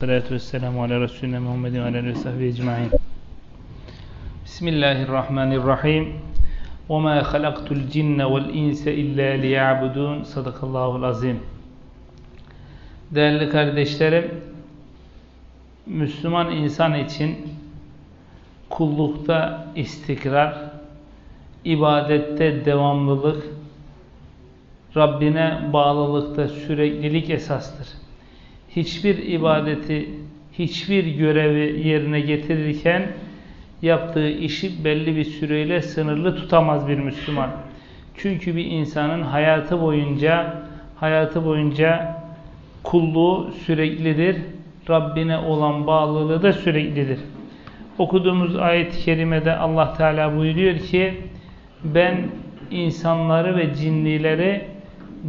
Salatu vesselamu ala Resulüne Muhammedin ve aleyhi ve sahbihi ecmain. Bismillahirrahmanirrahim. Ve ma halaktul cinne vel inse illa liya'budun. Sadakallahul azim. Değerli kardeşlerim, Müslüman insan için kullukta istikrar, ibadette devamlılık, Rabbine bağlılıkta süreklilik esastır. Hiçbir ibadeti, hiçbir görevi yerine getirirken yaptığı işi belli bir süreyle sınırlı tutamaz bir Müslüman. Çünkü bir insanın hayatı boyunca hayatı boyunca kulluğu süreklidir. Rabbine olan bağlılığı da süreklidir. Okuduğumuz ayet-i kerimede Allah Teala buyuruyor ki ben insanları ve cinlileri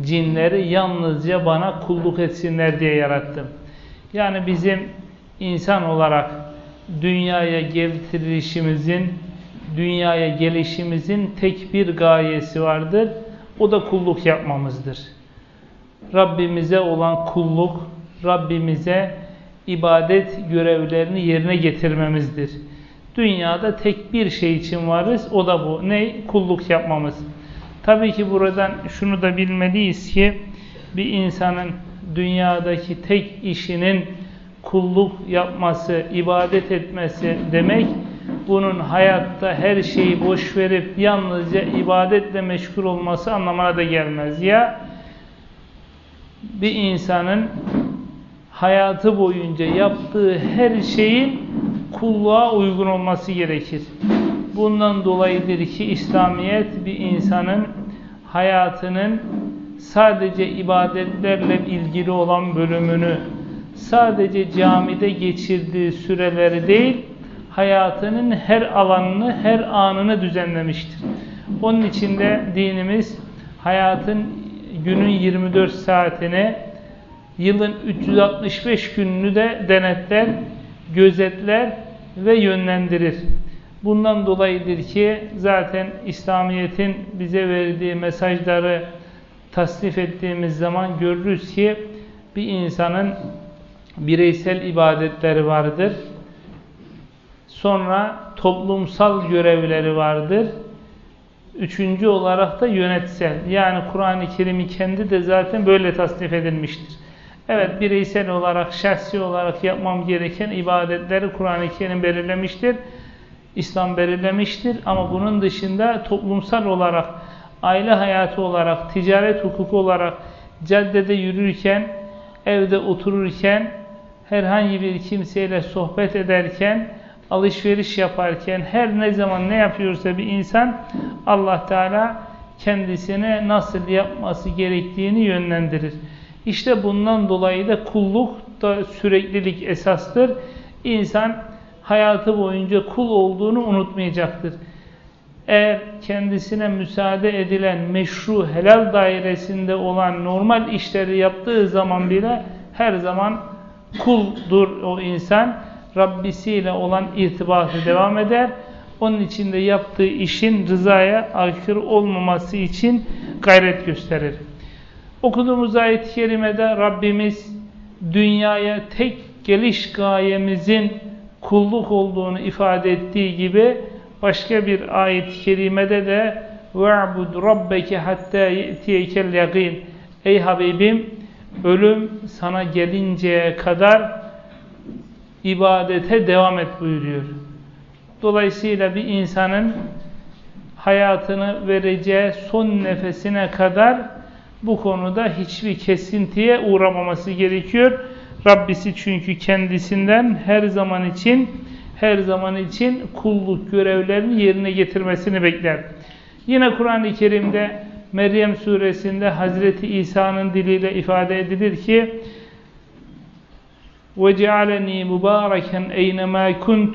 cinleri yalnızca bana kulluk etsinler diye yarattım. Yani bizim insan olarak dünyaya getirilişimizin, dünyaya gelişimizin tek bir gayesi vardır. O da kulluk yapmamızdır. Rabbimize olan kulluk, Rabbimize ibadet görevlerini yerine getirmemizdir. Dünyada tek bir şey için varız, o da bu. Ne? Kulluk yapmamız. Tabii ki buradan şunu da bilmeliyiz ki bir insanın dünyadaki tek işinin kulluk yapması, ibadet etmesi demek bunun hayatta her şeyi boş verip yalnızca ibadetle meşgul olması anlamına da gelmez. Ya bir insanın hayatı boyunca yaptığı her şeyin kulluğa uygun olması gerekir. Bundan dolayıdır ki İslamiyet bir insanın hayatının sadece ibadetlerle ilgili olan bölümünü, sadece camide geçirdiği süreleri değil, hayatının her alanını, her anını düzenlemiştir. Onun için de dinimiz hayatın günün 24 saatini, yılın 365 gününü de denetler, gözetler ve yönlendirir. Bundan dolayıdır ki zaten İslamiyet'in bize verdiği mesajları tasnif ettiğimiz zaman görürüz ki bir insanın bireysel ibadetleri vardır. Sonra toplumsal görevleri vardır. Üçüncü olarak da yönetsel. Yani Kur'an-ı Kerim'i kendi de zaten böyle tasnif edilmiştir. Evet bireysel olarak, şahsi olarak yapmam gereken ibadetleri Kur'an-ı Kerim belirlemiştir. İslam belirlemiştir ama bunun dışında toplumsal olarak, aile hayatı olarak, ticaret hukuku olarak, caddede yürürken, evde otururken, herhangi bir kimseyle sohbet ederken, alışveriş yaparken, her ne zaman ne yapıyorsa bir insan, Allah Teala kendisine nasıl yapması gerektiğini yönlendirir. İşte bundan dolayı da kulluk da süreklilik esastır. İnsan, hayatı boyunca kul olduğunu unutmayacaktır. Eğer kendisine müsaade edilen meşru helal dairesinde olan normal işleri yaptığı zaman bile her zaman kuldur o insan. Rabbisiyle olan irtibatı devam eder. Onun için de yaptığı işin rızaya aykırı olmaması için gayret gösterir. Okuduğumuz ayet-i kerimede Rabbimiz dünyaya tek geliş gayemizin kulluk olduğunu ifade ettiği gibi başka bir ayet-i kerimede de وَعْبُدْ رَبَّكَ حَتَّى يَئْتِيَكَ الْيَقِينَ Ey Habibim ölüm sana gelinceye kadar ibadete devam et buyuruyor. Dolayısıyla bir insanın hayatını vereceği son nefesine kadar bu konuda hiçbir kesintiye uğramaması gerekiyor. Rabbisi çünkü kendisinden her zaman için her zaman için kulluk görevlerini yerine getirmesini bekler. Yine Kur'an-ı Kerim'de Meryem suresinde Hazreti İsa'nın diliyle ifade edilir ki وَجَعَلَنِي مُبَارَكًا اَيْنَمَا كُنْتُ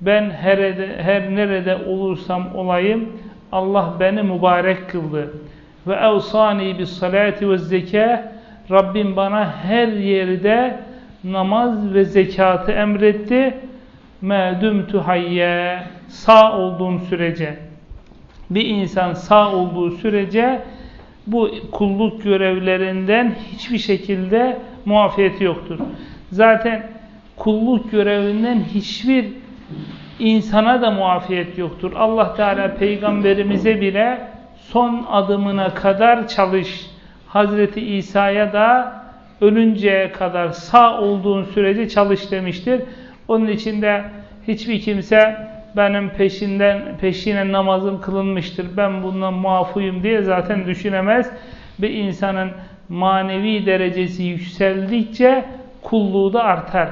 Ben her, her nerede olursam olayım Allah beni mübarek kıldı. Ve evsani bis salati ve zeka Rabbim bana her yerde namaz ve zekatı emretti. Medümtü hayye sağ olduğum sürece bir insan sağ olduğu sürece bu kulluk görevlerinden hiçbir şekilde muafiyeti yoktur. Zaten kulluk görevinden hiçbir insana da muafiyet yoktur. Allah Teala peygamberimize bile son adımına kadar çalış. Hazreti İsa'ya da ölünceye kadar sağ olduğun sürece çalış demiştir. Onun için de hiçbir kimse benim peşinden peşine namazım kılınmıştır. Ben bundan muafuyum diye zaten düşünemez. Bir insanın manevi derecesi yükseldikçe kulluğu da artar.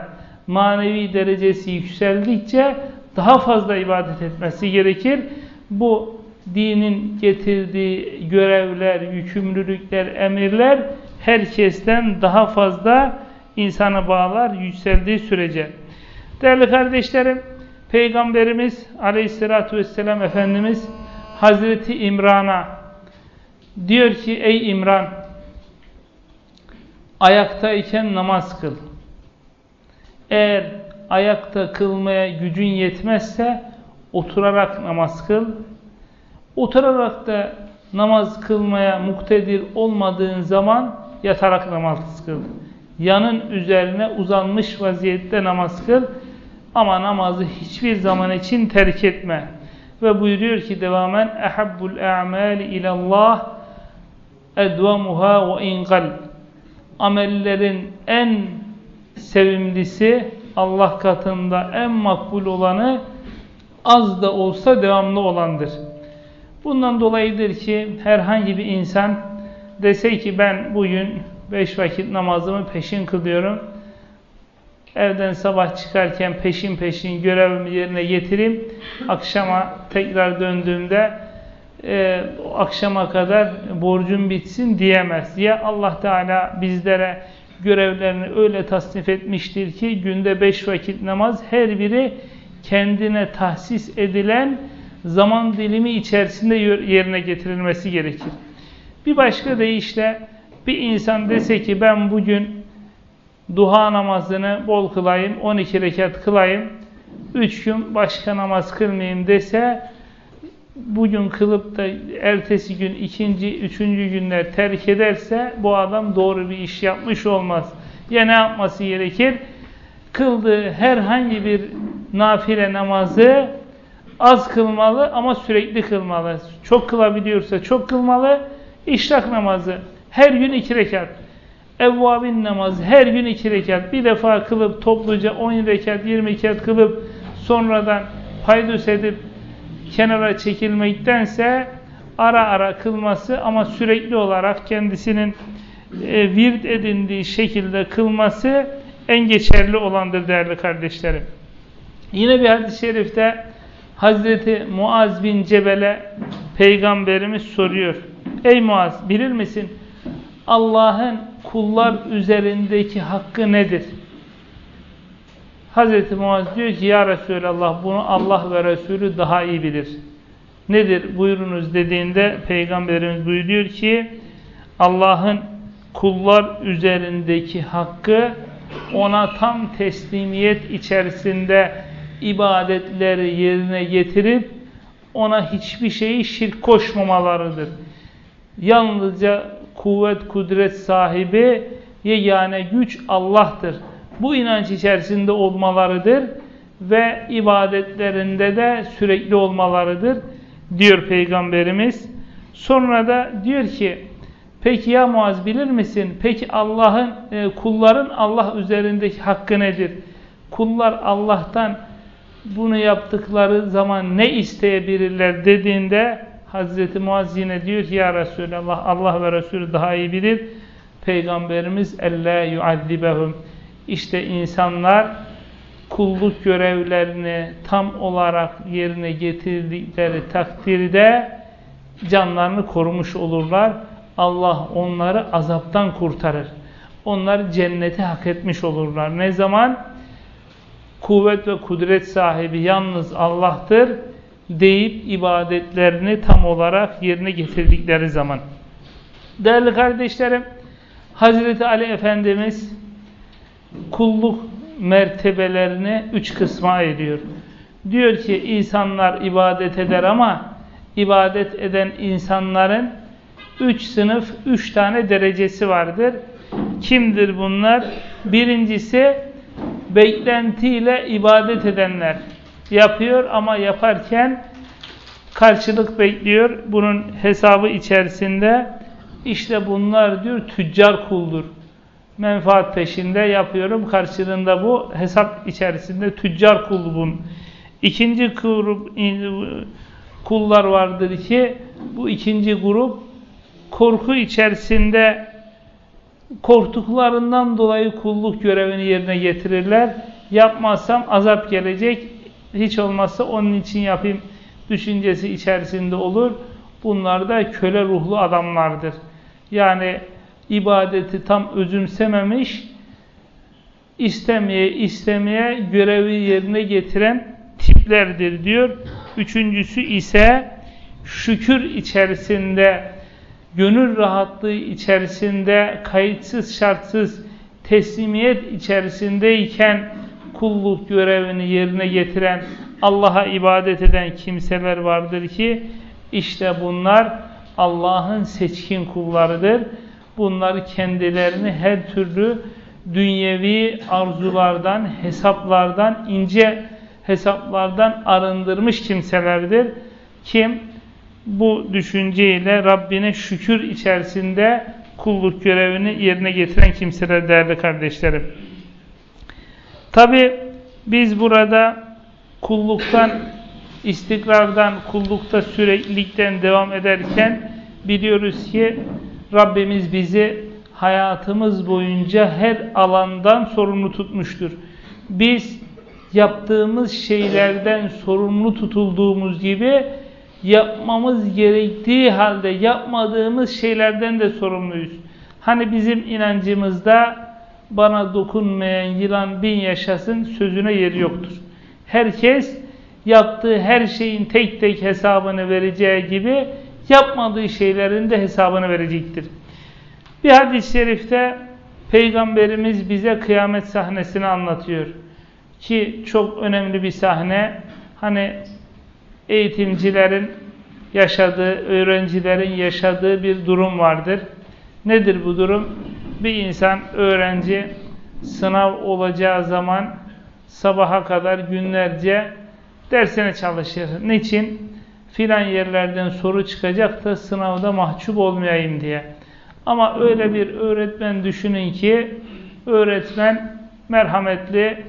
Manevi derecesi yükseldikçe daha fazla ibadet etmesi gerekir. Bu dinin getirdiği görevler, yükümlülükler, emirler herkesten daha fazla insana bağlar yükseldiği sürece. Değerli kardeşlerim, Peygamberimiz aleyhissalatü vesselam Efendimiz Hazreti İmran'a diyor ki ey İmran ayaktayken namaz kıl. Eğer ayakta kılmaya gücün yetmezse oturarak namaz kıl. Oturarak da namaz kılmaya muktedir olmadığın zaman yatarak namaz kıl. Yanın üzerine uzanmış vaziyette namaz kıl. Ama namazı hiçbir zaman için terk etme. Ve buyuruyor ki devamen ehabbul a'mali ilallah edvamuha ve inqal. Amellerin en sevimlisi Allah katında en makbul olanı az da olsa devamlı olandır. Bundan dolayıdır ki herhangi bir insan dese ki ben bugün beş vakit namazımı peşin kılıyorum. Evden sabah çıkarken peşin peşin görevimi yerine getireyim. Akşama tekrar döndüğümde e, akşama kadar borcum bitsin diyemez. Ya Allah Teala bizlere görevlerini öyle tasnif etmiştir ki günde beş vakit namaz her biri kendine tahsis edilen zaman dilimi içerisinde yerine getirilmesi gerekir. Bir başka deyişle bir insan dese ki ben bugün duha namazını bol kılayım, 12 rekat kılayım, 3 gün başka namaz kılmayayım dese bugün kılıp da ertesi gün, ikinci, üçüncü günler terk ederse bu adam doğru bir iş yapmış olmaz. Ya ne yapması gerekir? Kıldığı herhangi bir nafile namazı az kılmalı ama sürekli kılmalı. Çok kılabiliyorsa çok kılmalı. İşrak namazı her gün iki rekat. Evvabin namazı her gün iki rekat. Bir defa kılıp topluca 10 rekat, 20 rekat kılıp sonradan paydus edip kenara çekilmektense ara ara kılması ama sürekli olarak kendisinin e, virt edindiği şekilde kılması en geçerli olandır değerli kardeşlerim. Yine bir hadis-i şerifte Hazreti Muaz bin Cebel'e Peygamberimiz soruyor. Ey Muaz bilir misin Allah'ın kullar üzerindeki hakkı nedir? Hazreti Muaz diyor ki ya Resulallah bunu Allah ve Resulü daha iyi bilir. Nedir buyurunuz dediğinde Peygamberimiz buyuruyor ki Allah'ın kullar üzerindeki hakkı ona tam teslimiyet içerisinde ibadetleri yerine getirip ona hiçbir şeyi şirk koşmamalarıdır. Yalnızca kuvvet, kudret sahibi yegane güç Allah'tır. Bu inanç içerisinde olmalarıdır ve ibadetlerinde de sürekli olmalarıdır diyor Peygamberimiz. Sonra da diyor ki peki ya Muaz bilir misin? Peki Allah'ın e, kulların Allah üzerindeki hakkı nedir? Kullar Allah'tan bunu yaptıkları zaman ne isteyebilirler dediğinde Hazreti Muaz yine diyor ki ya Resulallah Allah ve Resulü daha iyi bilir. Peygamberimiz elle yuazzibehum. İşte insanlar kulluk görevlerini tam olarak yerine getirdikleri takdirde canlarını korumuş olurlar. Allah onları azaptan kurtarır. Onlar cenneti hak etmiş olurlar. Ne zaman? Kuvvet ve kudret sahibi yalnız Allah'tır deyip ibadetlerini tam olarak yerine getirdikleri zaman. Değerli kardeşlerim, Hazreti Ali Efendimiz kulluk mertebelerini üç kısma ayırıyor. Diyor ki insanlar ibadet eder ama ibadet eden insanların üç sınıf, üç tane derecesi vardır. Kimdir bunlar? Birincisi beklentiyle ibadet edenler yapıyor ama yaparken karşılık bekliyor. Bunun hesabı içerisinde işte bunlar diyor tüccar kuldur. Menfaat peşinde yapıyorum. Karşılığında bu hesap içerisinde tüccar kul bunun. İkinci grup kullar vardır ki bu ikinci grup korku içerisinde korktuklarından dolayı kulluk görevini yerine getirirler. Yapmazsam azap gelecek. Hiç olmazsa onun için yapayım düşüncesi içerisinde olur. Bunlar da köle ruhlu adamlardır. Yani ibadeti tam özümsememiş, istemeye istemeye görevi yerine getiren tiplerdir diyor. Üçüncüsü ise şükür içerisinde, gönül rahatlığı içerisinde, kayıtsız şartsız teslimiyet içerisindeyken kulluk görevini yerine getiren, Allah'a ibadet eden kimseler vardır ki, işte bunlar Allah'ın seçkin kullarıdır. Bunlar kendilerini her türlü dünyevi arzulardan, hesaplardan, ince hesaplardan arındırmış kimselerdir. Kim bu düşünceyle Rabbine şükür içerisinde kulluk görevini yerine getiren kimseler değerli kardeşlerim. Tabi biz burada kulluktan, istikrardan, kullukta süreklilikten devam ederken biliyoruz ki Rabbimiz bizi hayatımız boyunca her alandan sorumlu tutmuştur. Biz yaptığımız şeylerden sorumlu tutulduğumuz gibi yapmamız gerektiği halde yapmadığımız şeylerden de sorumluyuz. Hani bizim inancımızda bana dokunmayan yılan bin yaşasın sözüne yeri yoktur. Herkes yaptığı her şeyin tek tek hesabını vereceği gibi yapmadığı şeylerin de hesabını verecektir. Bir hadis-i şerifte Peygamberimiz bize kıyamet sahnesini anlatıyor. Ki çok önemli bir sahne. Hani eğitimcilerin yaşadığı, öğrencilerin yaşadığı bir durum vardır. Nedir bu durum? Bir insan, öğrenci sınav olacağı zaman sabaha kadar günlerce dersine çalışır. Niçin? Filan yerlerden soru çıkacak da sınavda mahcup olmayayım diye. Ama öyle bir öğretmen düşünün ki öğretmen merhametli,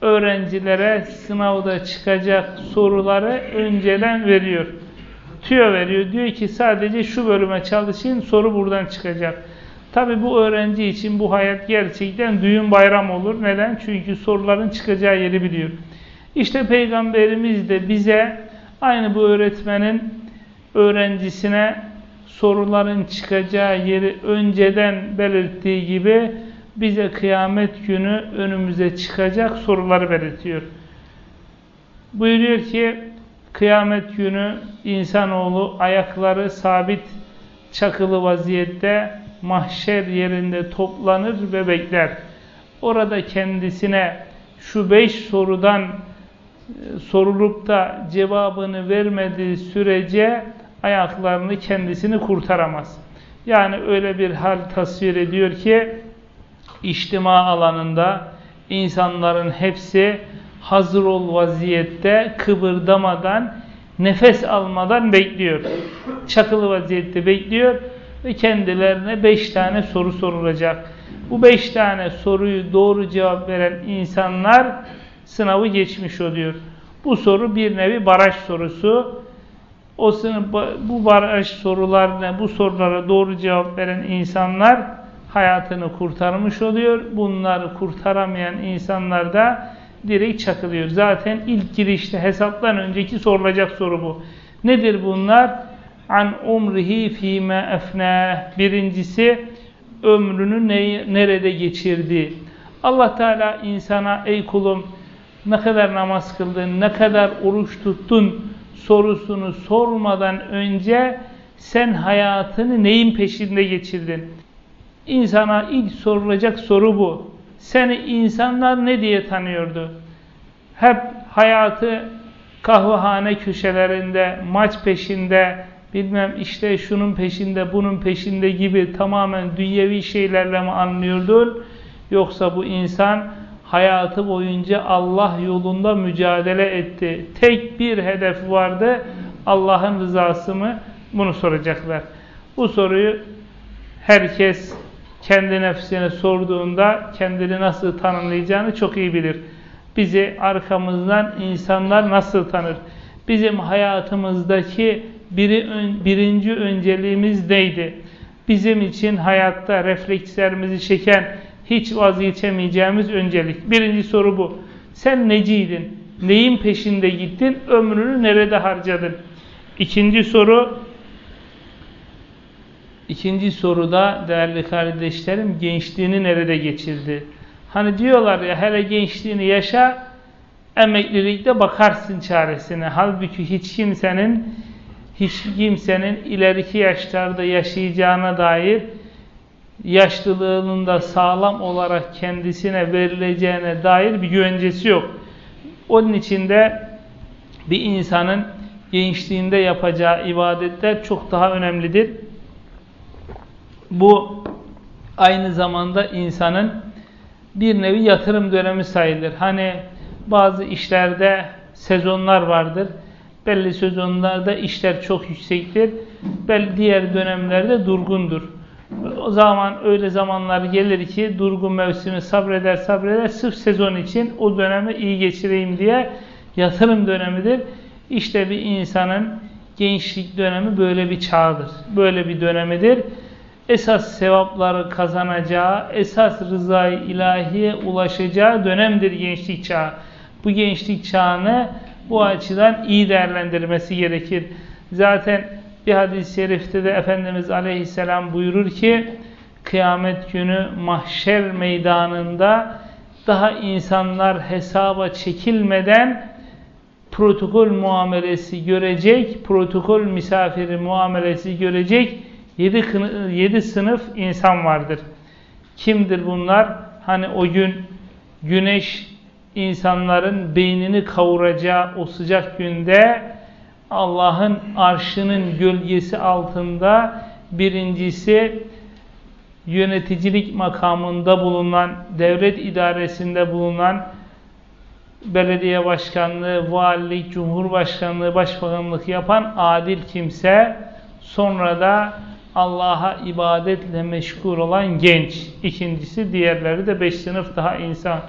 öğrencilere sınavda çıkacak soruları önceden veriyor. Tüyo veriyor. Diyor ki sadece şu bölüme çalışın soru buradan çıkacak. Tabi bu öğrenci için bu hayat gerçekten düğün bayram olur. Neden? Çünkü soruların çıkacağı yeri biliyor. İşte Peygamberimiz de bize aynı bu öğretmenin öğrencisine soruların çıkacağı yeri önceden belirttiği gibi bize kıyamet günü önümüze çıkacak soruları belirtiyor. Buyuruyor ki kıyamet günü insanoğlu ayakları sabit çakılı vaziyette mahşer yerinde toplanır ve bekler. Orada kendisine şu beş sorudan e, sorulup da cevabını vermediği sürece ayaklarını kendisini kurtaramaz. Yani öyle bir hal tasvir ediyor ki içtima alanında insanların hepsi hazır ol vaziyette kıvırdamadan nefes almadan bekliyor. Çakılı vaziyette bekliyor ve kendilerine beş tane soru sorulacak. Bu beş tane soruyu doğru cevap veren insanlar sınavı geçmiş oluyor. Bu soru bir nevi baraj sorusu. O sınıf, bu baraj sorularına, bu sorulara doğru cevap veren insanlar hayatını kurtarmış oluyor. Bunları kurtaramayan insanlar da direkt çakılıyor. Zaten ilk girişte hesaptan önceki sorulacak soru bu. Nedir bunlar? An umrihi fîme efne. Birincisi ömrünü ne, nerede geçirdi? Allah Teala insana ey kulum ne kadar namaz kıldın, ne kadar oruç tuttun sorusunu sormadan önce sen hayatını neyin peşinde geçirdin? İnsana ilk sorulacak soru bu. Seni insanlar ne diye tanıyordu? Hep hayatı kahvehane köşelerinde, maç peşinde, bilmem işte şunun peşinde, bunun peşinde gibi tamamen dünyevi şeylerle mi anlıyordun? Yoksa bu insan hayatı boyunca Allah yolunda mücadele etti. Tek bir hedef vardı. Allah'ın rızası mı? Bunu soracaklar. Bu soruyu herkes kendi nefsine sorduğunda kendini nasıl tanımlayacağını çok iyi bilir. Bizi arkamızdan insanlar nasıl tanır? Bizim hayatımızdaki biri, birinci önceliğimiz neydi? Bizim için hayatta reflekslerimizi çeken hiç vazgeçemeyeceğimiz öncelik. Birinci soru bu. Sen neciydin? Neyin peşinde gittin? Ömrünü nerede harcadın? İkinci soru İkinci soruda değerli kardeşlerim gençliğini nerede geçirdi? Hani diyorlar ya hele gençliğini yaşa emeklilikte bakarsın çaresine. Halbuki hiç kimsenin hiç kimsenin ileriki yaşlarda yaşayacağına dair yaşlılığının da sağlam olarak kendisine verileceğine dair bir güvencesi yok. Onun için de bir insanın gençliğinde yapacağı ibadetler çok daha önemlidir. Bu aynı zamanda insanın bir nevi yatırım dönemi sayılır. Hani bazı işlerde sezonlar vardır. Belli sezonlarda işler çok yüksektir. Belli diğer dönemlerde durgundur. O zaman öyle zamanlar gelir ki durgun mevsimi sabreder sabreder sırf sezon için o dönemi iyi geçireyim diye yatırım dönemidir. İşte bir insanın gençlik dönemi böyle bir çağdır. Böyle bir dönemidir. Esas sevapları kazanacağı, esas rızayı ilahiye ulaşacağı dönemdir gençlik çağı. Bu gençlik çağını bu açıdan iyi değerlendirmesi gerekir. Zaten bir hadis-i şerifte de Efendimiz Aleyhisselam buyurur ki kıyamet günü mahşer meydanında daha insanlar hesaba çekilmeden protokol muamelesi görecek, protokol misafiri muamelesi görecek yedi, yedi sınıf insan vardır. Kimdir bunlar? Hani o gün güneş insanların beynini kavuracağı o sıcak günde Allah'ın arşının gölgesi altında birincisi yöneticilik makamında bulunan, devlet idaresinde bulunan belediye başkanlığı, valilik, cumhurbaşkanlığı, başbakanlık yapan adil kimse, sonra da Allah'a ibadetle meşgul olan genç. İkincisi diğerleri de beş sınıf daha insan.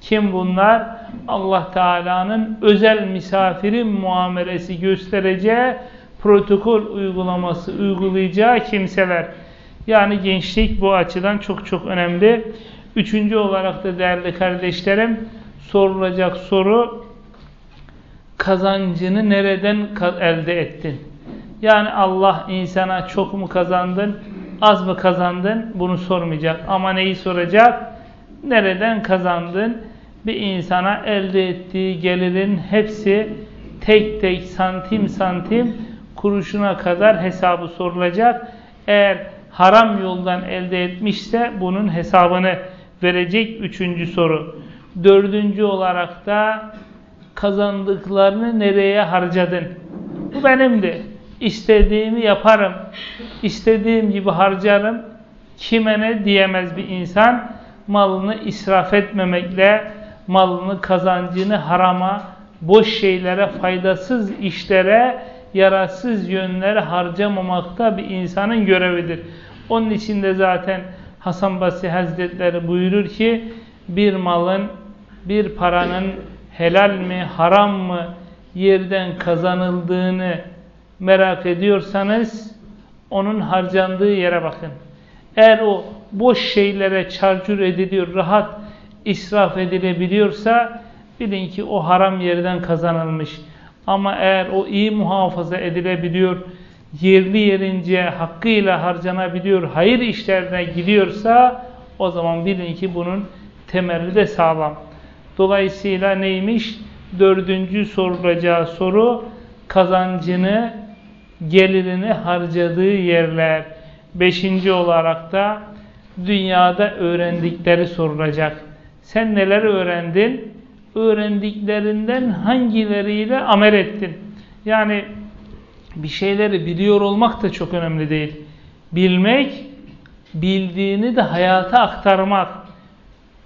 Kim bunlar? Allah Teala'nın özel misafiri muamelesi göstereceği, protokol uygulaması uygulayacağı kimseler. Yani gençlik bu açıdan çok çok önemli. Üçüncü olarak da değerli kardeşlerim sorulacak soru kazancını nereden elde ettin? Yani Allah insana çok mu kazandın, az mı kazandın bunu sormayacak. Ama neyi soracak? Nereden kazandın? Bir insana elde ettiği gelirin hepsi tek tek santim santim kuruşuna kadar hesabı sorulacak. Eğer haram yoldan elde etmişse bunun hesabını verecek üçüncü soru. Dördüncü olarak da kazandıklarını nereye harcadın? Bu benimdi. İstediğimi yaparım. İstediğim gibi harcarım. Kime ne diyemez bir insan malını israf etmemekle, malını kazancını harama, boş şeylere, faydasız işlere, yararsız yönlere harcamamakta bir insanın görevidir. Onun için de zaten Hasan Basri Hazretleri buyurur ki bir malın, bir paranın helal mi, haram mı yerden kazanıldığını merak ediyorsanız onun harcandığı yere bakın. Eğer o boş şeylere çarçur ediliyor, rahat israf edilebiliyorsa bilin ki o haram yerden kazanılmış. Ama eğer o iyi muhafaza edilebiliyor, yerli yerince hakkıyla harcanabiliyor, hayır işlerine gidiyorsa o zaman bilin ki bunun temeli de sağlam. Dolayısıyla neymiş? Dördüncü sorulacağı soru kazancını, gelirini harcadığı yerler. Beşinci olarak da dünyada öğrendikleri sorulacak. Sen neler öğrendin? Öğrendiklerinden hangileriyle amel ettin? Yani bir şeyleri biliyor olmak da çok önemli değil. Bilmek, bildiğini de hayata aktarmak.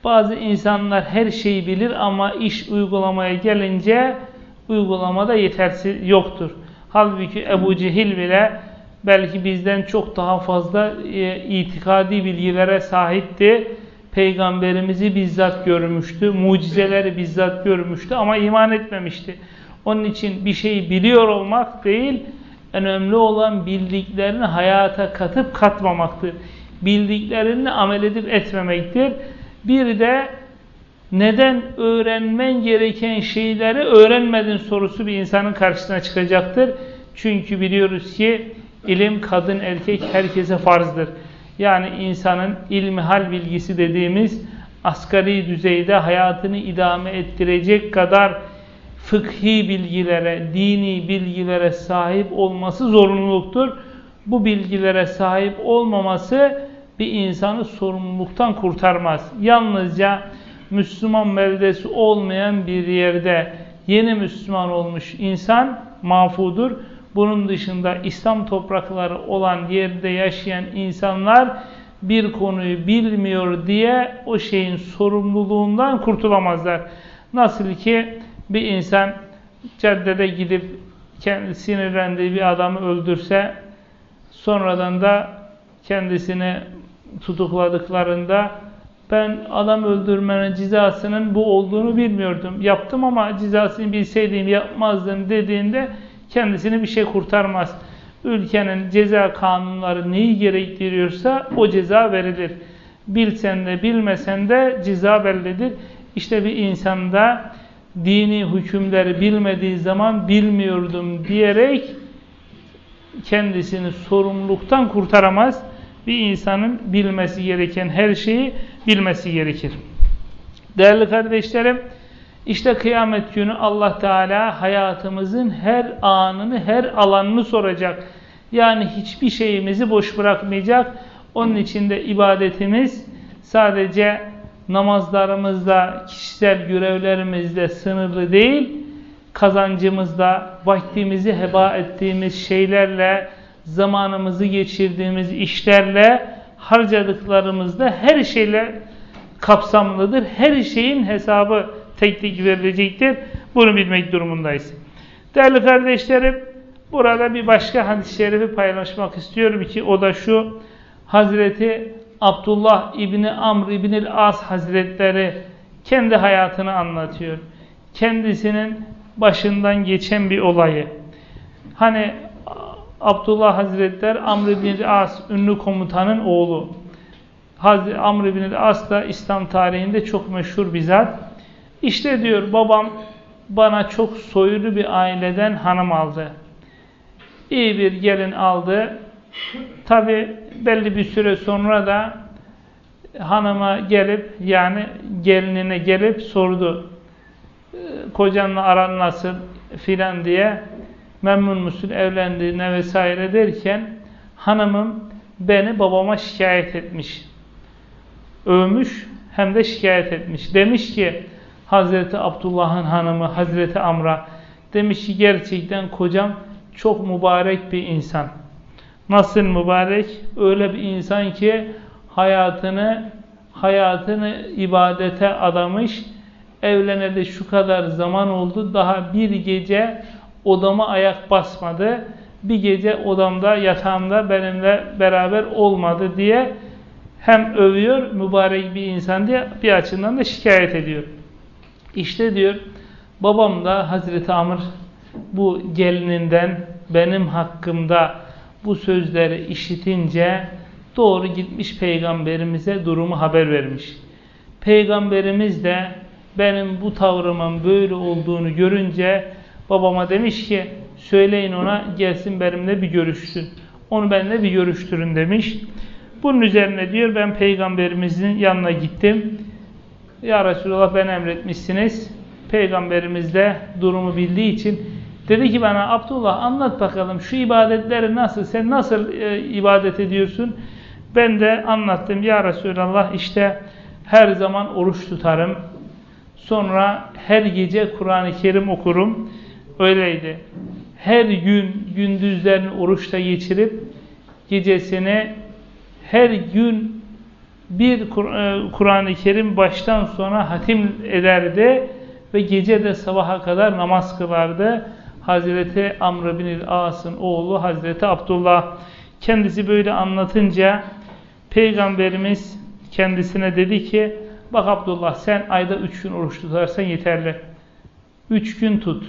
Bazı insanlar her şeyi bilir ama iş uygulamaya gelince uygulamada yetersiz yoktur. Halbuki Ebu Cehil bile belki bizden çok daha fazla e, itikadi bilgilere sahipti. Peygamberimizi bizzat görmüştü, mucizeleri bizzat görmüştü ama iman etmemişti. Onun için bir şeyi biliyor olmak değil, önemli olan bildiklerini hayata katıp katmamaktır. Bildiklerini amel edip etmemektir. Bir de neden öğrenmen gereken şeyleri öğrenmedin sorusu bir insanın karşısına çıkacaktır. Çünkü biliyoruz ki ilim kadın erkek herkese farzdır. Yani insanın ilmihal bilgisi dediğimiz asgari düzeyde hayatını idame ettirecek kadar fıkhi bilgilere, dini bilgilere sahip olması zorunluluktur. Bu bilgilere sahip olmaması bir insanı sorumluluktan kurtarmaz. Yalnızca Müslüman beldesi olmayan bir yerde yeni Müslüman olmuş insan mafudur. Bunun dışında İslam toprakları olan yerde yaşayan insanlar bir konuyu bilmiyor diye o şeyin sorumluluğundan kurtulamazlar. Nasıl ki bir insan caddede gidip kendi sinirlendiği bir adamı öldürse sonradan da kendisini tutukladıklarında ben adam öldürmenin cezasının bu olduğunu bilmiyordum. Yaptım ama cezasını bilseydim yapmazdım dediğinde kendisini bir şey kurtarmaz. Ülkenin ceza kanunları neyi gerektiriyorsa o ceza verilir. Bilsen de bilmesen de ceza bellidir. İşte bir insanda dini hükümleri bilmediği zaman bilmiyordum diyerek kendisini sorumluluktan kurtaramaz. Bir insanın bilmesi gereken her şeyi bilmesi gerekir. Değerli kardeşlerim, işte kıyamet günü Allah Teala hayatımızın her anını, her alanını soracak. Yani hiçbir şeyimizi boş bırakmayacak. Onun için de ibadetimiz sadece namazlarımızda, kişisel görevlerimizde sınırlı değil, kazancımızda, vaktimizi heba ettiğimiz şeylerle, zamanımızı geçirdiğimiz işlerle, harcadıklarımızda her şeyle kapsamlıdır. Her şeyin hesabı tek tek verilecektir. Bunu bilmek durumundayız. Değerli kardeşlerim, burada bir başka hadis-i şerifi paylaşmak istiyorum ki o da şu. Hazreti Abdullah İbni Amr İbni As Hazretleri kendi hayatını anlatıyor. Kendisinin başından geçen bir olayı. Hani Abdullah Hazretler Amr İbni As ünlü komutanın oğlu. Hazreti Amr İbni As da İslam tarihinde çok meşhur bir zat. İşte diyor babam bana çok soylu bir aileden hanım aldı. İyi bir gelin aldı. Tabi belli bir süre sonra da hanıma gelip yani gelinine gelip sordu. Ee, kocanla aran nasıl filan diye memnun musun evlendiğine vesaire derken hanımım beni babama şikayet etmiş. Övmüş hem de şikayet etmiş. Demiş ki Hazreti Abdullah'ın hanımı Hazreti Amr'a demiş ki gerçekten kocam çok mübarek bir insan. Nasıl mübarek? Öyle bir insan ki hayatını hayatını ibadete adamış. Evleneli şu kadar zaman oldu. Daha bir gece odama ayak basmadı. Bir gece odamda, yatağımda benimle beraber olmadı diye hem övüyor, mübarek bir insan diye bir açıdan da şikayet ediyor. İşte diyor, babam da Hazreti Amr bu gelininden benim hakkımda bu sözleri işitince doğru gitmiş peygamberimize durumu haber vermiş. Peygamberimiz de benim bu tavrımın böyle olduğunu görünce babama demiş ki söyleyin ona gelsin benimle bir görüşsün. Onu benimle bir görüştürün demiş. Bunun üzerine diyor ben peygamberimizin yanına gittim. Ya Resulallah ben emretmişsiniz. Peygamberimiz de durumu bildiği için dedi ki bana Abdullah anlat bakalım şu ibadetleri nasıl sen nasıl e, ibadet ediyorsun? Ben de anlattım ya Resulallah işte her zaman oruç tutarım. Sonra her gece Kur'an-ı Kerim okurum. Öyleydi. Her gün gündüzlerini oruçta geçirip gecesini her gün bir e, Kur'an-ı Kerim baştan sona hatim ederdi ve gece de sabaha kadar namaz kılardı. Hazreti Amr bin As'ın oğlu Hazreti Abdullah kendisi böyle anlatınca Peygamberimiz kendisine dedi ki bak Abdullah sen ayda üç gün oruç tutarsan yeterli. Üç gün tut.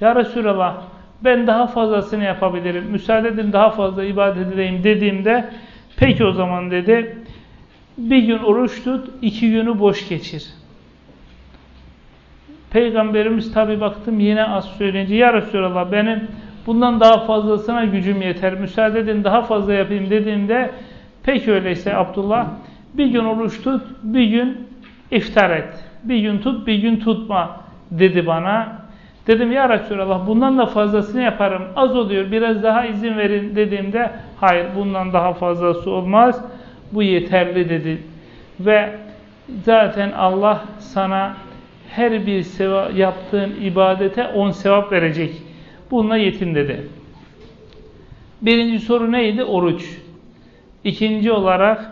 Ya Resulallah ben daha fazlasını yapabilirim. Müsaade edin daha fazla ibadet edeyim dediğimde peki o zaman dedi bir gün oruç tut, iki günü boş geçir. Peygamberimiz tabi baktım yine az söyleyince ya Resulallah benim bundan daha fazlasına gücüm yeter. Müsaade edin daha fazla yapayım dediğimde peki öyleyse Abdullah bir gün oruç tut, bir gün iftar et. Bir gün tut, bir gün tutma dedi bana. Dedim ya Resulallah bundan da fazlasını yaparım. Az oluyor biraz daha izin verin dediğimde hayır bundan daha fazlası olmaz. Bu yeterli dedi. Ve zaten Allah sana her bir yaptığın ibadete on sevap verecek. Bununla yetin dedi. Birinci soru neydi? Oruç. İkinci olarak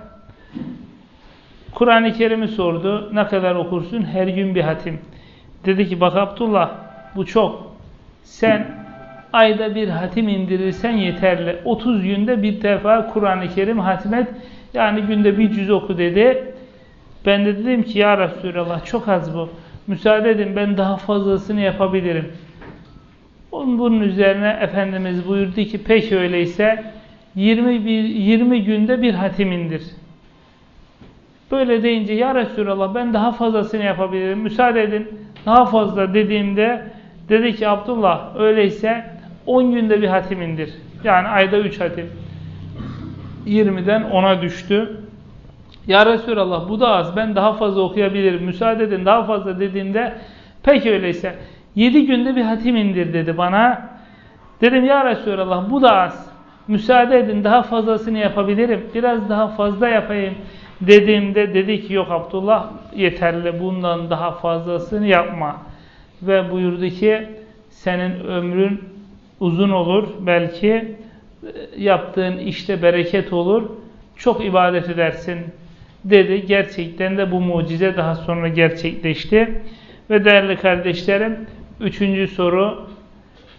Kur'an-ı Kerim'i sordu. Ne kadar okursun? Her gün bir hatim. Dedi ki bak Abdullah bu çok. Sen ayda bir hatim indirirsen yeterli. 30 günde bir defa Kur'an-ı Kerim hatmet. Yani günde bir cüz oku dedi. Ben de dedim ki ya Resulallah çok az bu. Müsaade edin ben daha fazlasını yapabilirim. Bunun üzerine Efendimiz buyurdu ki peki öyleyse 20, bir, 20 günde bir hatim indir. Böyle deyince ya Resulallah ben daha fazlasını yapabilirim. Müsaade edin daha fazla dediğimde dedi ki Abdullah öyleyse 10 günde bir hatim indir. Yani ayda 3 hatim. 20'den 10'a düştü. Ya Resulallah bu da az ben daha fazla okuyabilirim. Müsaade edin daha fazla dediğimde peki öyleyse 7 günde bir hatim indir dedi bana. Dedim ya Resulallah bu da az. Müsaade edin daha fazlasını yapabilirim. Biraz daha fazla yapayım dediğimde dedi ki yok Abdullah yeterli bundan daha fazlasını yapma. Ve buyurdu ki senin ömrün uzun olur belki e, yaptığın işte bereket olur. Çok ibadet edersin dedi. Gerçekten de bu mucize daha sonra gerçekleşti. Ve değerli kardeşlerim üçüncü soru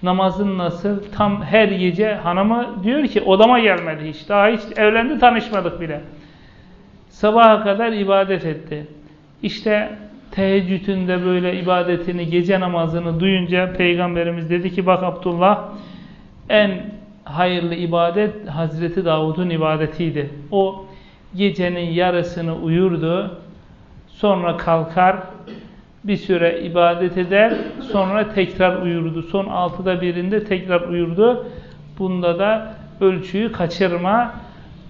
namazın nasıl? Tam her gece hanımı diyor ki odama gelmedi hiç. Daha hiç evlendi tanışmadık bile. Sabaha kadar ibadet etti. İşte teheccüdünde böyle ibadetini, gece namazını duyunca Peygamberimiz dedi ki bak Abdullah en hayırlı ibadet Hazreti Davud'un ibadetiydi. O gecenin yarısını uyurdu. Sonra kalkar bir süre ibadet eder. Sonra tekrar uyurdu. Son altıda birinde tekrar uyurdu. Bunda da ölçüyü kaçırma.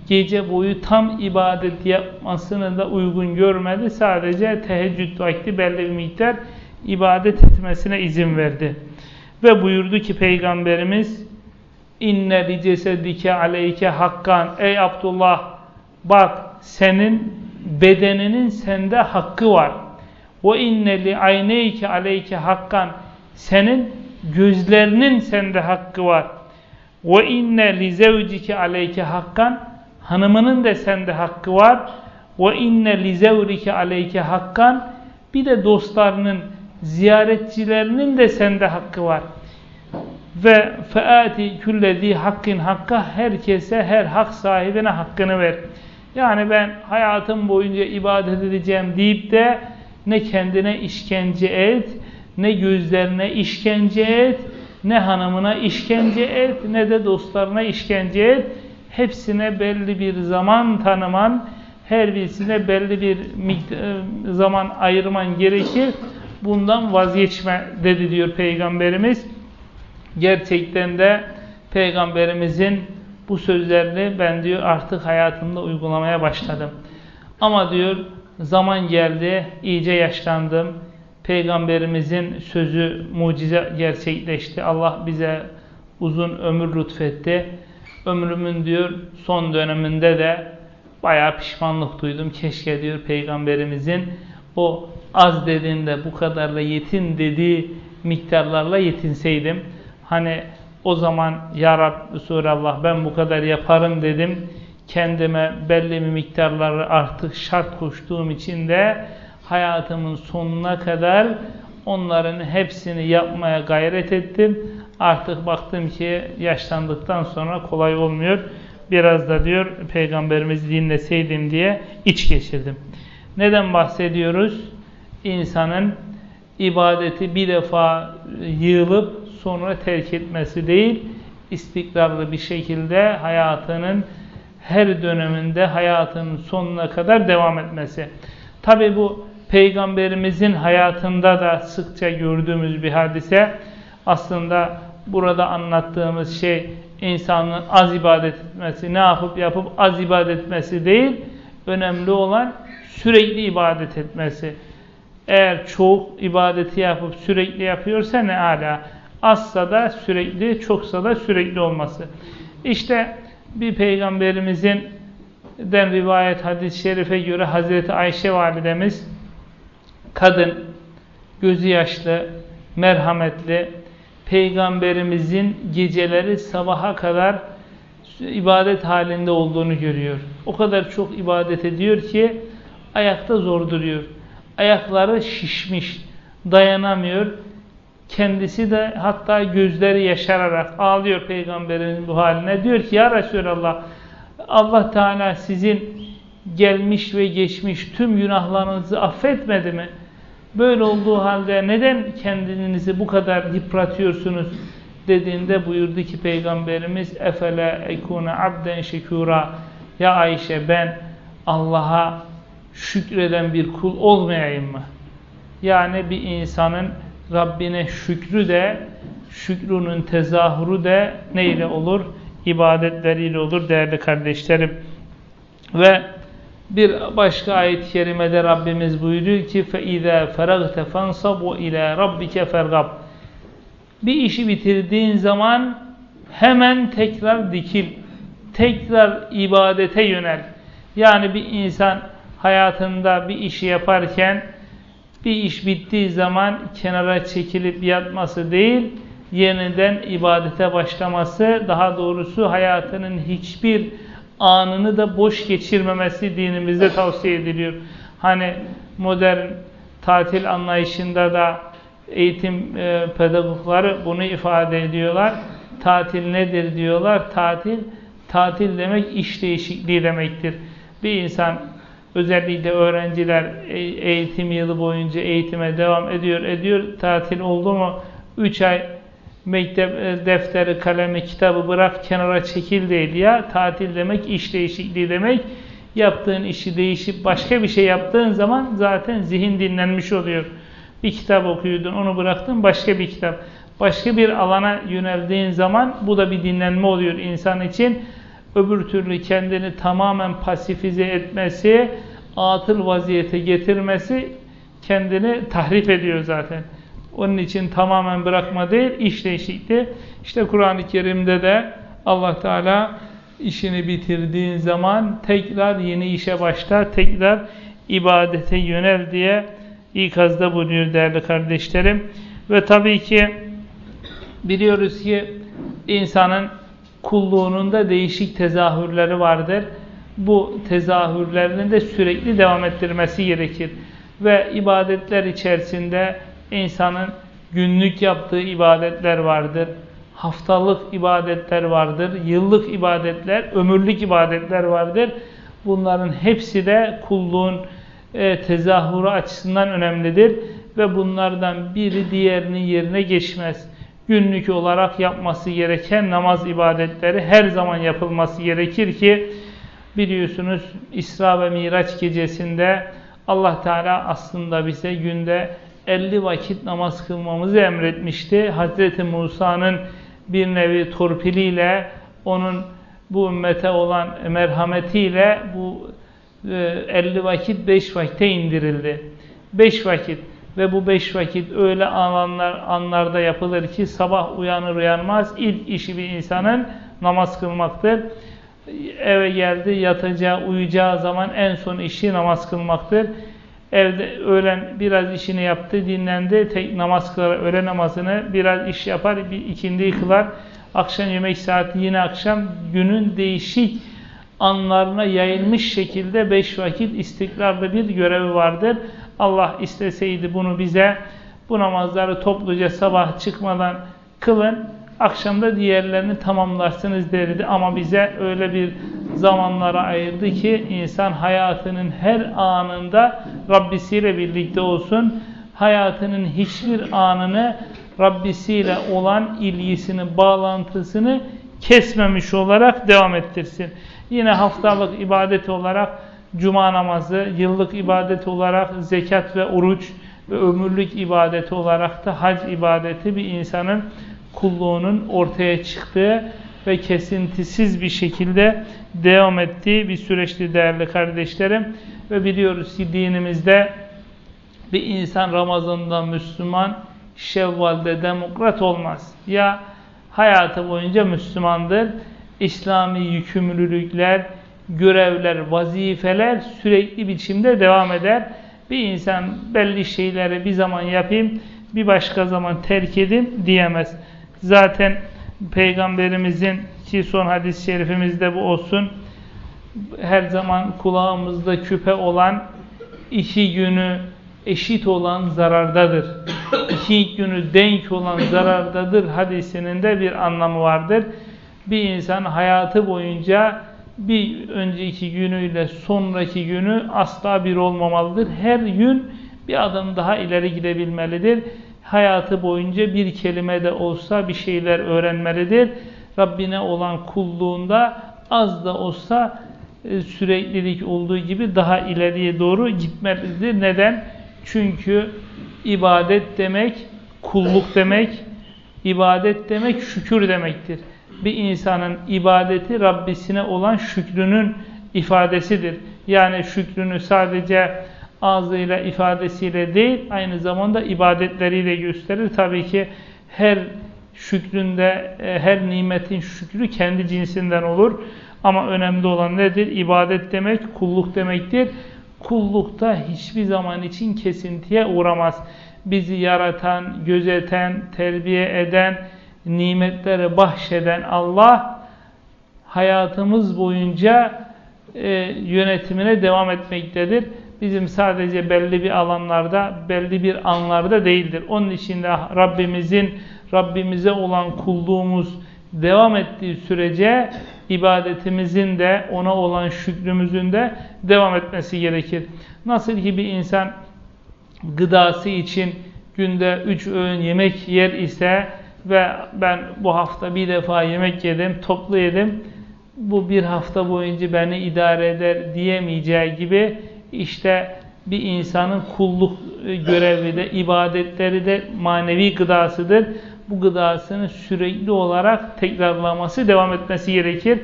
Gece boyu tam ibadet yapmasını da uygun görmedi. Sadece teheccüd vakti belli bir miktar ibadet etmesine izin verdi. Ve buyurdu ki Peygamberimiz inne li cesedike aleyke hakkan ey Abdullah bak senin bedeninin sende hakkı var. Ve inne li ayneyke aleyke hakkan senin gözlerinin sende hakkı var. Ve inne li zevcike aleyke hakkan hanımının da sende hakkı var. Ve inne li zevrike aleyke hakkan bir de dostlarının ziyaretçilerinin de sende hakkı var. Ve feati küllezi hakkin hakka herkese her hak sahibine hakkını ver. Yani ben hayatım boyunca ibadet edeceğim deyip de ne kendine işkence et, ne gözlerine işkence et, ne hanımına işkence et, ne de dostlarına işkence et. Hepsine belli bir zaman tanıman, her birisine belli bir e, zaman ayırman gerekir. Bundan vazgeçme dedi diyor Peygamberimiz. Gerçekten de Peygamberimizin bu sözlerini ben diyor artık hayatımda uygulamaya başladım. Ama diyor zaman geldi, iyice yaşlandım. Peygamberimizin sözü mucize gerçekleşti. Allah bize uzun ömür lütfetti. Ömrümün diyor son döneminde de bayağı pişmanlık duydum. Keşke diyor peygamberimizin o az dediğinde bu kadarla yetin dediği miktarlarla yetinseydim. Hani o zaman Ya Rabbi Resulallah ben bu kadar yaparım dedim. kendime belli bir miktarları artık şart koştuğum için de hayatımın sonuna kadar onların hepsini yapmaya gayret ettim. Artık baktım ki yaşlandıktan sonra kolay olmuyor. Biraz da diyor peygamberimizi dinleseydim diye iç geçirdim. Neden bahsediyoruz? İnsanın ibadeti bir defa yığılıp sonra terk etmesi değil, istikrarlı bir şekilde hayatının her döneminde hayatının sonuna kadar devam etmesi. Tabi bu peygamberimizin hayatında da sıkça gördüğümüz bir hadise. Aslında burada anlattığımız şey insanın az ibadet etmesi, ne yapıp yapıp az ibadet etmesi değil, önemli olan sürekli ibadet etmesi. Eğer çok ibadeti yapıp sürekli yapıyorsa ne ala. Azsa da sürekli, çoksa da sürekli olması. İşte bir peygamberimizin den rivayet hadis-i şerife göre Hazreti Ayşe validemiz kadın, gözü yaşlı, merhametli, peygamberimizin geceleri sabaha kadar ibadet halinde olduğunu görüyor. O kadar çok ibadet ediyor ki ayakta zor duruyor. Ayakları şişmiş, dayanamıyor. Kendisi de hatta gözleri yaşararak ağlıyor peygamberin bu haline. Diyor ki ya Resulallah Allah Teala sizin gelmiş ve geçmiş tüm günahlarınızı affetmedi mi? Böyle olduğu halde neden kendinizi bu kadar yıpratıyorsunuz dediğinde buyurdu ki Peygamberimiz efele ekune abden şekura ya Ayşe ben Allah'a şükreden bir kul olmayayım mı? Yani bir insanın Rabbine şükrü de şükrünün tezahürü de neyle olur? İbadetleriyle olur değerli kardeşlerim. Ve bir başka ayet-i kerimede Rabbimiz buyuruyor ki فَاِذَا فَرَغْتَ فَانْصَبْ وَاِلَى رَبِّكَ فَرْغَبْ Bir işi bitirdiğin zaman hemen tekrar dikil. Tekrar ibadete yönel. Yani bir insan hayatında bir işi yaparken bir iş bittiği zaman kenara çekilip yatması değil, yeniden ibadete başlaması, daha doğrusu hayatının hiçbir anını da boş geçirmemesi dinimizde tavsiye ediliyor. Hani modern tatil anlayışında da eğitim e, pedagogları bunu ifade ediyorlar. Tatil nedir diyorlar? Tatil, tatil demek iş değişikliği demektir. Bir insan özellikle öğrenciler e, eğitim yılı boyunca eğitime devam ediyor, ediyor. Tatil oldu mu 3 ay mektep e, defteri, kalemi, kitabı bırak kenara çekil değil ya. Tatil demek iş değişikliği demek. Yaptığın işi değişip başka bir şey yaptığın zaman zaten zihin dinlenmiş oluyor. Bir kitap okuyordun, onu bıraktın başka bir kitap. Başka bir alana yöneldiğin zaman bu da bir dinlenme oluyor insan için. Öbür türlü kendini tamamen pasifize etmesi, atıl vaziyete getirmesi kendini tahrip ediyor zaten. Onun için tamamen bırakma değil, iş değişikliği. İşte Kur'an-ı Kerim'de de Allah Teala işini bitirdiğin zaman tekrar yeni işe başla, tekrar ibadete yönel diye ikazda bulunuyor değerli kardeşlerim. Ve tabii ki biliyoruz ki insanın kulluğunun da değişik tezahürleri vardır. Bu tezahürlerini de sürekli devam ettirmesi gerekir. Ve ibadetler içerisinde insanın günlük yaptığı ibadetler vardır. Haftalık ibadetler vardır. Yıllık ibadetler, ömürlük ibadetler vardır. Bunların hepsi de kulluğun e, tezahürü açısından önemlidir. Ve bunlardan biri diğerinin yerine geçmez. Günlük olarak yapması gereken namaz ibadetleri her zaman yapılması gerekir ki biliyorsunuz İsra ve Miraç gecesinde Allah Teala aslında bize günde 50 vakit namaz kılmamızı emretmişti. Hazreti Musa'nın bir nevi torpiliyle onun bu ümmete olan merhametiyle bu 50 e, vakit 5 vakite indirildi. 5 vakit ve bu 5 vakit öyle anlar, anlarda yapılır ki sabah uyanır uyanmaz ilk işi bir insanın namaz kılmaktır. Eve geldi yatacağı uyuyacağı zaman en son işi namaz kılmaktır. Evde öğlen biraz işini yaptı, dinlendi. Tek namaz kılar, öğle namazını biraz iş yapar, bir ikindi kılar. Akşam yemek saati yine akşam günün değişik anlarına yayılmış şekilde beş vakit istikrarlı bir görevi vardır. Allah isteseydi bunu bize bu namazları topluca sabah çıkmadan kılın, akşamda diğerlerini tamamlarsınız derdi. Ama bize öyle bir zamanlara ayırdı ki insan hayatının her anında Rabbisiyle birlikte olsun. Hayatının hiçbir anını Rabbisiyle olan ilgisini, bağlantısını kesmemiş olarak devam ettirsin. Yine haftalık ibadet olarak cuma namazı, yıllık ibadet olarak zekat ve oruç ve ömürlük ibadeti olarak da hac ibadeti bir insanın kulluğunun ortaya çıktığı ve kesintisiz bir şekilde devam ettiği bir süreçti değerli kardeşlerim. Ve biliyoruz ki dinimizde bir insan Ramazan'da Müslüman, Şevval'de demokrat olmaz. Ya hayatı boyunca Müslümandır, İslami yükümlülükler, görevler, vazifeler sürekli biçimde devam eder. Bir insan belli şeyleri bir zaman yapayım, bir başka zaman terk edin diyemez. Zaten Peygamberimizin ki son hadis-i şerifimizde bu olsun, her zaman kulağımızda küpe olan iki günü eşit olan zarardadır. İki günü denk olan zarardadır hadisinin de bir anlamı vardır. Bir insan hayatı boyunca bir önceki günüyle sonraki günü asla bir olmamalıdır. Her gün bir adım daha ileri gidebilmelidir. Hayatı boyunca bir kelime de olsa bir şeyler öğrenmelidir. Rabbine olan kulluğunda az da olsa e, süreklilik olduğu gibi daha ileriye doğru gitmelidir. Neden? Çünkü ibadet demek kulluk demek, ibadet demek şükür demektir. Bir insanın ibadeti Rabbisine olan şükrünün ifadesidir. Yani şükrünü sadece ağzıyla ifadesiyle değil, aynı zamanda ibadetleriyle gösterir. Tabii ki her şükründe, e, her nimetin şükrü kendi cinsinden olur. Ama önemli olan nedir? İbadet demek, kulluk demektir. Kullukta hiçbir zaman için kesintiye uğramaz. Bizi yaratan, gözeten, terbiye eden, nimetleri bahşeden Allah hayatımız boyunca e, yönetimine devam etmektedir. Bizim sadece belli bir alanlarda, belli bir anlarda değildir. Onun için de Rabbimizin, Rabbimize olan kulluğumuz devam ettiği sürece ibadetimizin de ona olan şükrümüzün de devam etmesi gerekir. Nasıl ki bir insan gıdası için günde üç öğün yemek yer ise ve ben bu hafta bir defa yemek yedim, toplu yedim, bu bir hafta boyunca beni idare eder diyemeyeceği gibi işte bir insanın kulluk görevi de, ibadetleri de manevi gıdasıdır. Bu gıdasını sürekli olarak tekrarlaması, devam etmesi gerekir.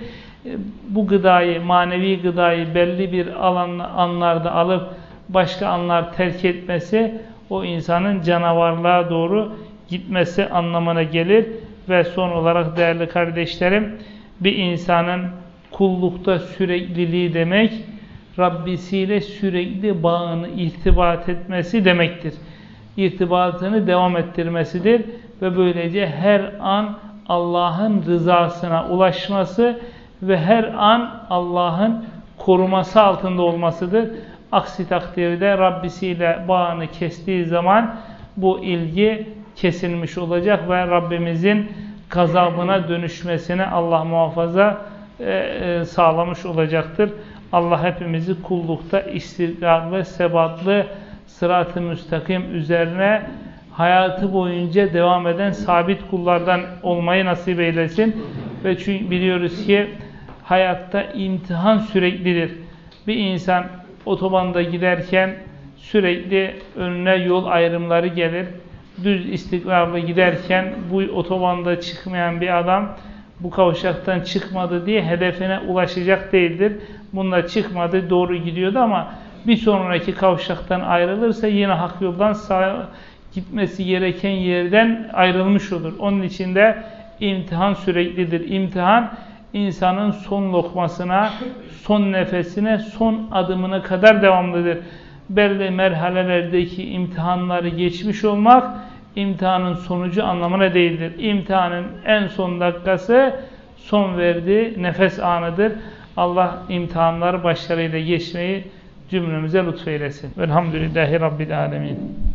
Bu gıdayı, manevi gıdayı belli bir alan, anlarda alıp başka anlar terk etmesi o insanın canavarlığa doğru gitmesi anlamına gelir. Ve son olarak değerli kardeşlerim, bir insanın kullukta sürekliliği demek, Rabbisiyle sürekli bağını irtibat etmesi demektir. İrtibatını devam ettirmesidir ve böylece her an Allah'ın rızasına ulaşması ve her an Allah'ın koruması altında olmasıdır. Aksi takdirde Rabbisiyle bağını kestiği zaman bu ilgi kesilmiş olacak ve Rabbimizin gazabına dönüşmesine Allah muhafaza e, e, sağlamış olacaktır. Allah hepimizi kullukta istikrarlı, sebatlı, sırat-ı müstakim üzerine hayatı boyunca devam eden sabit kullardan olmayı nasip eylesin. Ve çünkü biliyoruz ki hayatta imtihan süreklidir. Bir insan otobanda giderken sürekli önüne yol ayrımları gelir. Düz istikrarlı giderken bu otobanda çıkmayan bir adam bu kavşaktan çıkmadı diye hedefine ulaşacak değildir. Bununla çıkmadı, doğru gidiyordu ama bir sonraki kavşaktan ayrılırsa yine hak yoldan sağ gitmesi gereken yerden ayrılmış olur. Onun için de imtihan süreklidir. İmtihan insanın son lokmasına, son nefesine, son adımına kadar devamlıdır. Belli merhalelerdeki imtihanları geçmiş olmak imtihanın sonucu anlamına değildir. İmtihanın en son dakikası son verdiği nefes anıdır. Allah imtihanları başarıyla geçmeyi cümlemize lütfeylesin. Velhamdülillahi Rabbil Alemin.